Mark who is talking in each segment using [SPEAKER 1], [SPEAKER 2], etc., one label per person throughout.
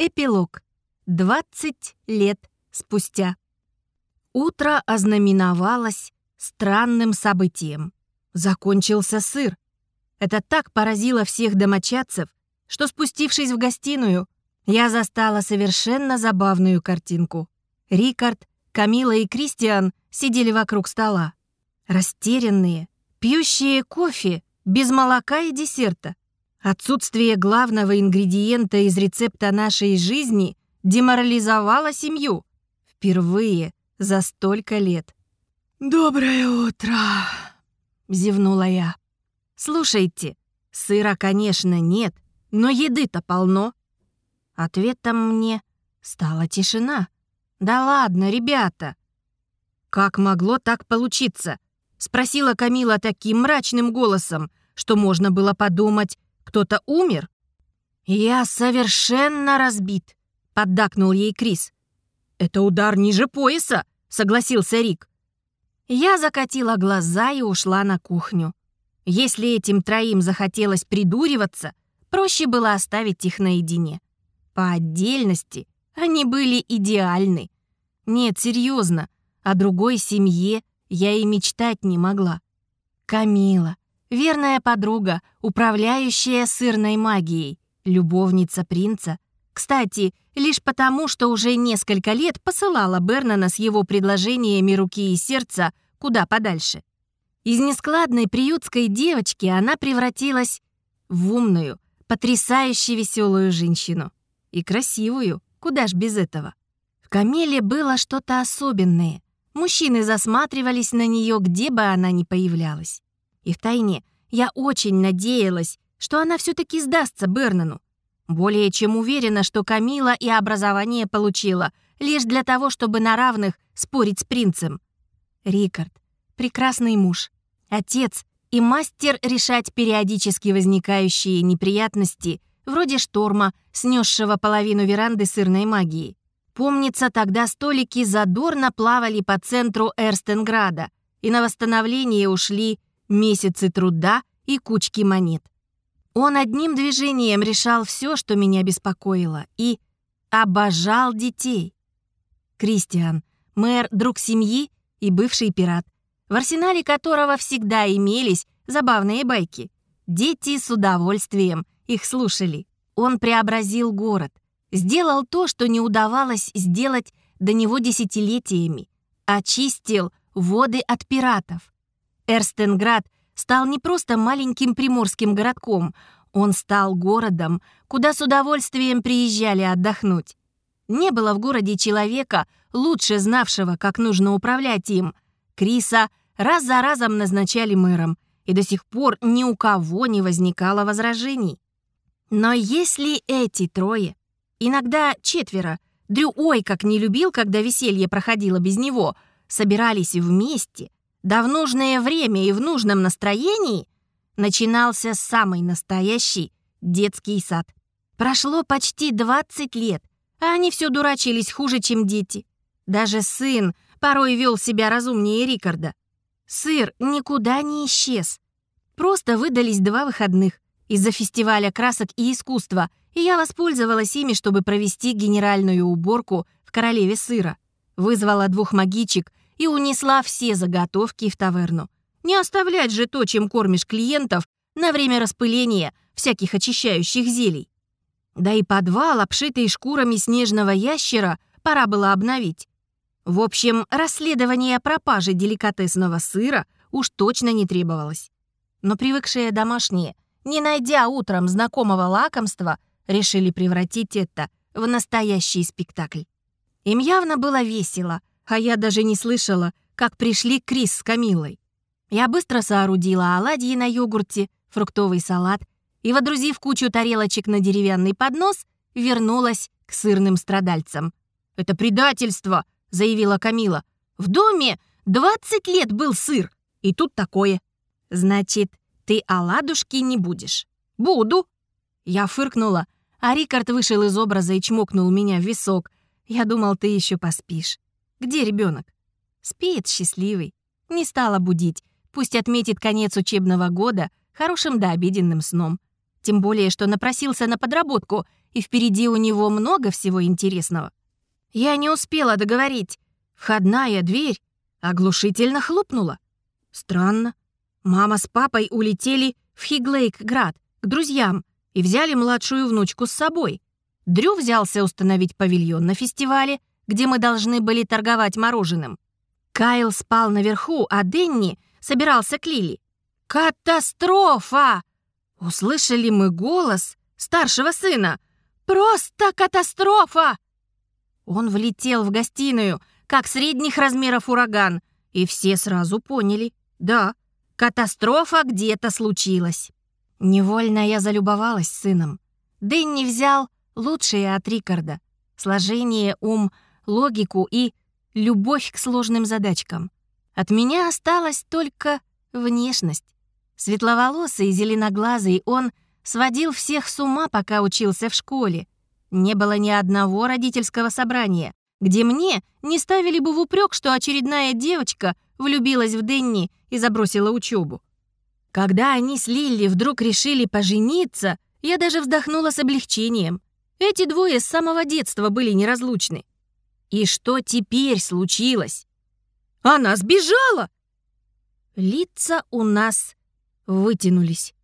[SPEAKER 1] Эпилог. 20 лет спустя. Утро ознаменовалось странным событием. Закончился сыр. Это так поразило всех домочадцев, что, спустившись в гостиную, я застала совершенно забавную картинку. Рикард, Камила и Кристиан сидели вокруг стола. Растерянные, пьющие кофе, без молока и десерта. Отсутствие главного ингредиента из рецепта нашей жизни деморализовало семью. Впервые за столько лет.
[SPEAKER 2] «Доброе утро!» — зевнула я.
[SPEAKER 1] «Слушайте, сыра, конечно, нет, но еды-то полно». Ответом мне стала тишина. «Да ладно, ребята!» «Как могло так получиться?» — спросила Камила таким мрачным голосом, что можно было подумать, кто-то умер?» «Я совершенно разбит», — поддакнул ей Крис. «Это удар ниже пояса», — согласился Рик. Я закатила глаза и ушла на кухню. Если этим троим захотелось придуриваться, проще было оставить их наедине. По отдельности они были идеальны. Нет, серьезно, о другой семье я и мечтать не могла. Камила, верная подруга, управляющая сырной магией, любовница принца. Кстати, лишь потому, что уже несколько лет посылала Бернана с его предложениями руки и сердца куда подальше. Из нескладной приютской девочки она превратилась в умную, потрясающе веселую женщину. И красивую, куда ж без этого. В Камеле было что-то особенное. Мужчины засматривались на нее, где бы она ни появлялась. И втайне я очень надеялась, что она все-таки сдастся Бернану. Более чем уверена, что Камила и образование получила лишь для того, чтобы на равных спорить с принцем. Рикард — прекрасный муж, отец и мастер решать периодически возникающие неприятности, вроде шторма, снесшего половину веранды сырной магии. Помнится, тогда столики задорно плавали по центру Эрстенграда, и на восстановление ушли месяцы труда и кучки монет. Он одним движением решал все, что меня беспокоило, и обожал детей. Кристиан, мэр, друг семьи и бывший пират, в арсенале которого всегда имелись забавные байки. Дети с удовольствием их слушали. Он преобразил город, сделал то, что не удавалось сделать до него десятилетиями, очистил воды от пиратов. Эрстенград стал не просто маленьким приморским городком, он стал городом, куда с удовольствием приезжали отдохнуть. Не было в городе человека, лучше знавшего, как нужно управлять им. Криса раз за разом назначали мэром, и до сих пор ни у кого не возникало возражений. Но если эти трое, иногда четверо, Дрю ой как не любил, когда веселье проходило без него, собирались вместе, да в нужное время и в нужном настроении начинался самый настоящий детский сад. Прошло почти 20 лет, а они все дурачились хуже, чем дети. Даже сын порой вел себя разумнее Рикарда. Сыр никуда не исчез. Просто выдались два выходных из-за фестиваля красок и искусства, и я воспользовалась ими, чтобы провести генеральную уборку в королеве сыра. Вызвала двух магичек и унесла все заготовки в таверну. Не оставлять же то, чем кормишь клиентов, на время распыления всяких очищающих зелий. Да и подвал, обшитый шкурами снежного ящера, пора было обновить. В общем, расследование пропажи деликатесного сыра уж точно не требовалось. Но привыкшие домашние, не найдя утром знакомого лакомства, решили превратить это в настоящий спектакль. Им явно было весело, а я даже не слышала, как пришли Крис с Камилой. Я быстро соорудила оладьи на йогурте, фруктовый салат и, водрузив кучу тарелочек на деревянный поднос, вернулась к сырным страдальцам. «Это предательство!» — заявила Камила. «В доме 20 лет был сыр, и тут такое». «Значит, ты оладушки не будешь?» «Буду!» Я фыркнула, а Рикард вышел из образа и чмокнул меня в висок. «Я думал, ты еще поспишь». Где ребенок? Спит счастливый. Не стала будить. Пусть отметит конец учебного года хорошим дообеденным сном. Тем более, что напросился на подработку и впереди у него много всего интересного. Я не успела договорить. Входная дверь оглушительно хлопнула. Странно. Мама с папой улетели в Хиглейк-град к друзьям и взяли младшую внучку с собой. Дрю взялся установить павильон на фестивале, где мы должны были торговать мороженым. Кайл спал наверху, а Денни собирался к Лили. «Катастрофа!» Услышали мы голос старшего сына. «Просто катастрофа!» Он влетел в гостиную, как средних размеров ураган, и все сразу поняли. Да, катастрофа где-то случилась. Невольно я залюбовалась сыном. Дэнни взял лучшее от Рикарда. Сложение, ум, логику и любовь к сложным задачкам. От меня осталась только внешность. Светловолосый, зеленоглазый, он сводил всех с ума, пока учился в школе. Не было ни одного родительского собрания, где мне не ставили бы в упрек, что очередная девочка влюбилась в Денни и забросила учебу. Когда они с Лилли вдруг решили пожениться, я даже вздохнула с облегчением. Эти двое с самого детства были неразлучны. И что теперь случилось? Она сбежала! Лица у нас вытянулись.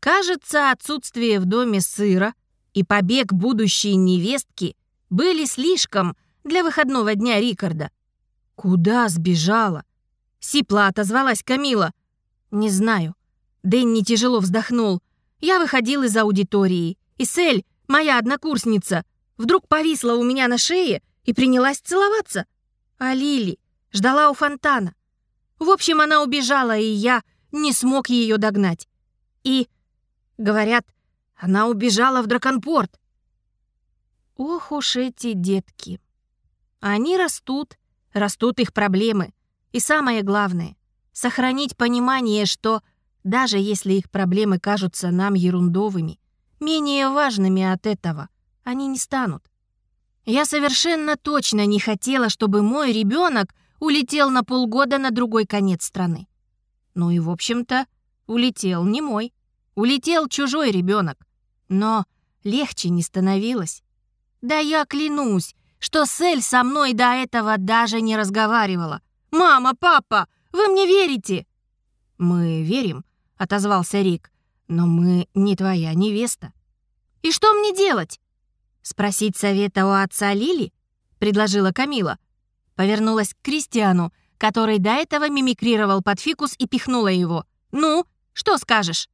[SPEAKER 1] Кажется, отсутствие в доме сыра и побег будущей невестки были слишком для выходного дня Рикарда. «Куда сбежала?» Сипла отозвалась Камила. «Не знаю». Дэнни тяжело вздохнул. Я выходил из аудитории, и Сель, моя однокурсница, вдруг повисла у меня на шее и принялась целоваться. А Лили ждала у фонтана. В общем, она убежала, и я не смог ее догнать. И, говорят, она убежала в Драконпорт. Ох уж эти детки. Они растут, растут их проблемы. И самое главное — сохранить понимание, что даже если их проблемы кажутся нам ерундовыми, менее важными от этого они не станут. Я совершенно точно не хотела, чтобы мой ребенок улетел на полгода на другой конец страны. Ну и, в общем-то, улетел не мой. Улетел чужой ребенок. Но легче не становилось. Да я клянусь, что Сель со мной до этого даже не разговаривала. «Мама, папа, вы мне верите?» «Мы верим», — отозвался Рик. «Но мы не твоя невеста». «И что мне делать?» «Спросить совета у отца Лили?» — предложила Камила. Повернулась к Кристиану, который до этого мимикрировал под фикус и пихнула его. «Ну, что скажешь?»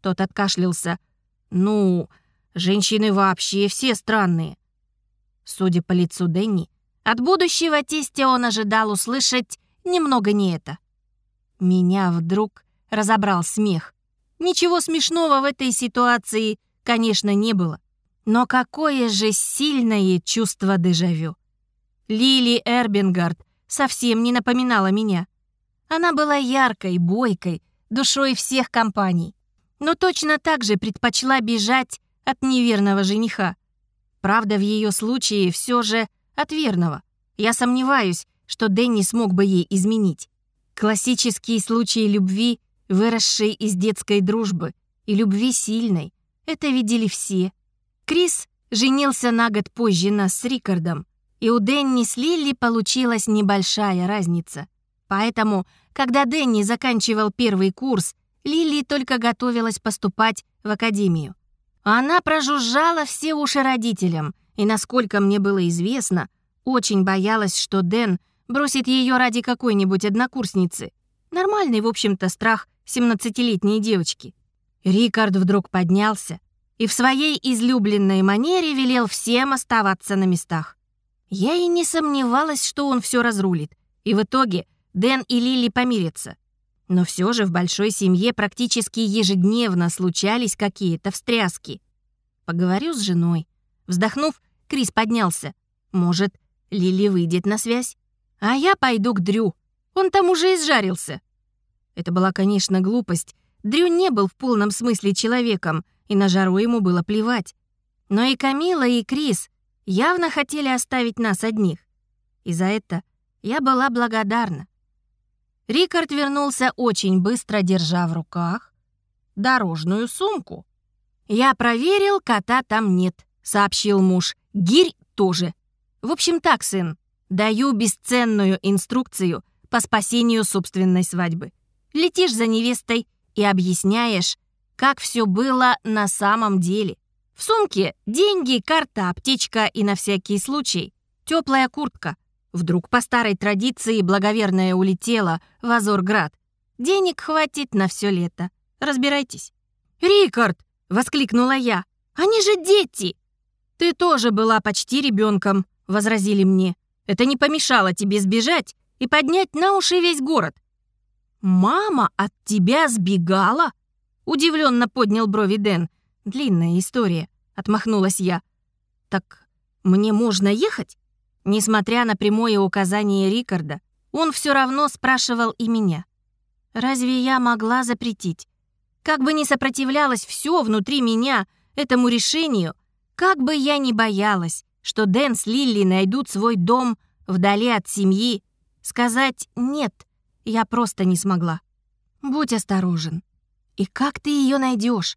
[SPEAKER 1] Тот откашлялся. «Ну, женщины вообще все странные». Судя по лицу Дэнни, от будущего тестя он ожидал услышать немного не это. Меня вдруг разобрал смех. Ничего смешного в этой ситуации, конечно, не было. Но какое же сильное чувство дежавю. Лили Эрбингард совсем не напоминала меня. Она была яркой, бойкой, душой всех компаний. Но точно так же предпочла бежать от неверного жениха. Правда, в ее случае все же от верного. Я сомневаюсь, что Дэнни смог бы ей изменить. Классический случай любви, выросшей из детской дружбы, и любви сильной. Это видели все. Крис женился на год позже нас с Рикардом, и у Дэнни с Лилли получилась небольшая разница. Поэтому, когда Дэнни заканчивал первый курс, Лилли только готовилась поступать в академию. Она прожужжала все уши родителям, и, насколько мне было известно, очень боялась, что Дэн бросит ее ради какой-нибудь однокурсницы. Нормальный, в общем-то, страх 17-летней девочки. Рикард вдруг поднялся и в своей излюбленной манере велел всем оставаться на местах. Я и не сомневалась, что он все разрулит, и в итоге Дэн и Лили помирятся. Но все же в большой семье практически ежедневно случались какие-то встряски. Поговорю с женой. Вздохнув, Крис поднялся. Может, Лили выйдет на связь? А я пойду к Дрю. Он там уже изжарился. Это была, конечно, глупость. Дрю не был в полном смысле человеком, и на жару ему было плевать. Но и Камила, и Крис явно хотели оставить нас одних. И за это я была благодарна. Рикард вернулся очень быстро, держа в руках дорожную сумку. Я проверил, кота там нет. — сообщил муж. «Гирь тоже. В общем так, сын, даю бесценную инструкцию по спасению собственной свадьбы. Летишь за невестой и объясняешь, как все было на самом деле. В сумке деньги, карта, аптечка и на всякий случай теплая куртка. Вдруг по старой традиции благоверная улетела в Азорград. Денег хватит на все лето. Разбирайтесь. «Рикард!» — воскликнула я. «Они же дети!» «Ты тоже была почти ребенком», — возразили мне. «Это не помешало тебе сбежать и поднять на уши весь город». «Мама от тебя сбегала?» — удивленно поднял брови Дэн. «Длинная история», — отмахнулась я. «Так мне можно ехать?» Несмотря на прямое указание Рикарда, он все равно спрашивал и меня. Разве я могла запретить? Как бы ни сопротивлялось все внутри меня этому решению, как бы я ни боялась, что Дэн с Лилли найдут свой дом вдали от семьи, сказать «нет» я просто не смогла. Будь осторожен. И как ты ее найдешь?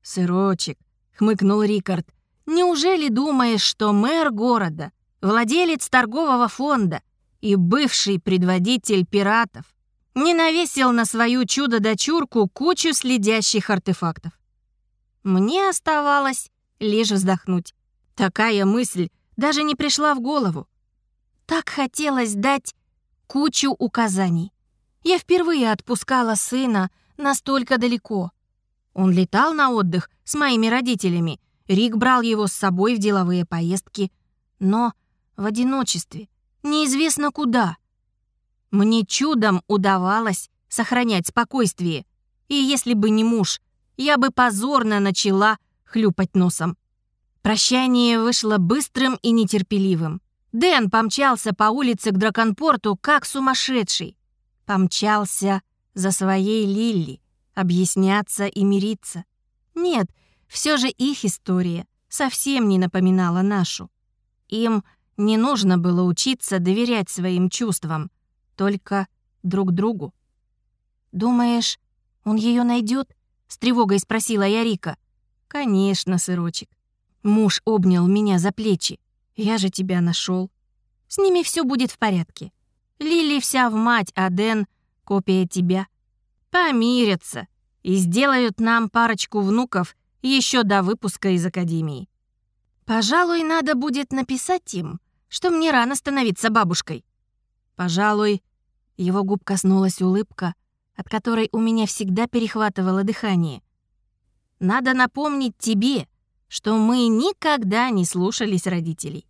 [SPEAKER 1] Сырочек, хмыкнул Рикард. Неужели думаешь, что мэр города, владелец торгового фонда и бывший предводитель пиратов не навесил на свою чудо-дочурку кучу следящих артефактов. Мне оставалось лишь вздохнуть. Такая мысль даже не пришла в голову. Так хотелось дать кучу указаний. Я впервые отпускала сына настолько далеко. Он летал на отдых с моими родителями. Рик брал его с собой в деловые поездки. Но в одиночестве, неизвестно куда. Мне чудом удавалось сохранять спокойствие, и если бы не муж, я бы позорно начала хлюпать носом. Прощание вышло быстрым и нетерпеливым. Дэн помчался по улице к Драконпорту, как сумасшедший. Помчался за своей Лилли, объясняться и мириться. Нет, все же их история совсем не напоминала нашу. Им не нужно было учиться доверять своим чувствам, только друг другу. «Думаешь, он ее найдет? с тревогой спросила я Рика. «Конечно, сырочек». Муж обнял меня за плечи. «Я же тебя нашел. С ними все будет в порядке. Лили вся в мать, а Дэн — копия тебя. Помирятся и сделают нам парочку внуков еще до выпуска из академии. Пожалуй, надо будет написать им, что мне рано становиться бабушкой. Пожалуй, его губ коснулась улыбка, от которой у меня всегда перехватывало дыхание. «Надо напомнить тебе, что мы никогда не слушались родителей».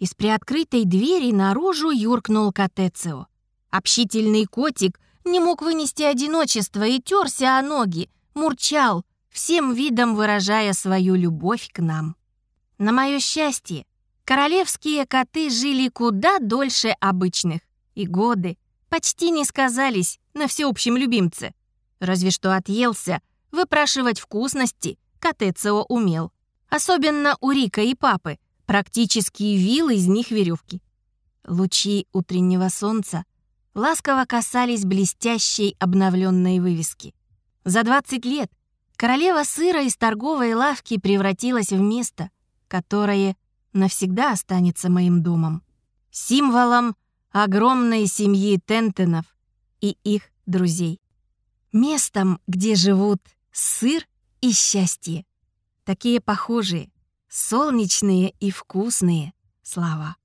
[SPEAKER 1] Из приоткрытой двери наружу юркнул Катецио. Общительный котик не мог вынести одиночество и терся о ноги, мурчал, всем видом выражая свою любовь к нам. На мое счастье, королевские коты жили куда дольше обычных, и годы, почти не сказались на всеобщем любимце. Разве что отъелся, выпрашивать вкусности Катецио умел. Особенно у Рика и папы, практически вил из них веревки. Лучи утреннего солнца ласково касались блестящей обновленной вывески. За 20 лет королева сыра из торговой лавки превратилась в место, которое навсегда останется моим домом. Символом огромной семьи Тентенов и их друзей. Местом, где живут сыр и счастье. Такие похожие, солнечные и вкусные слова.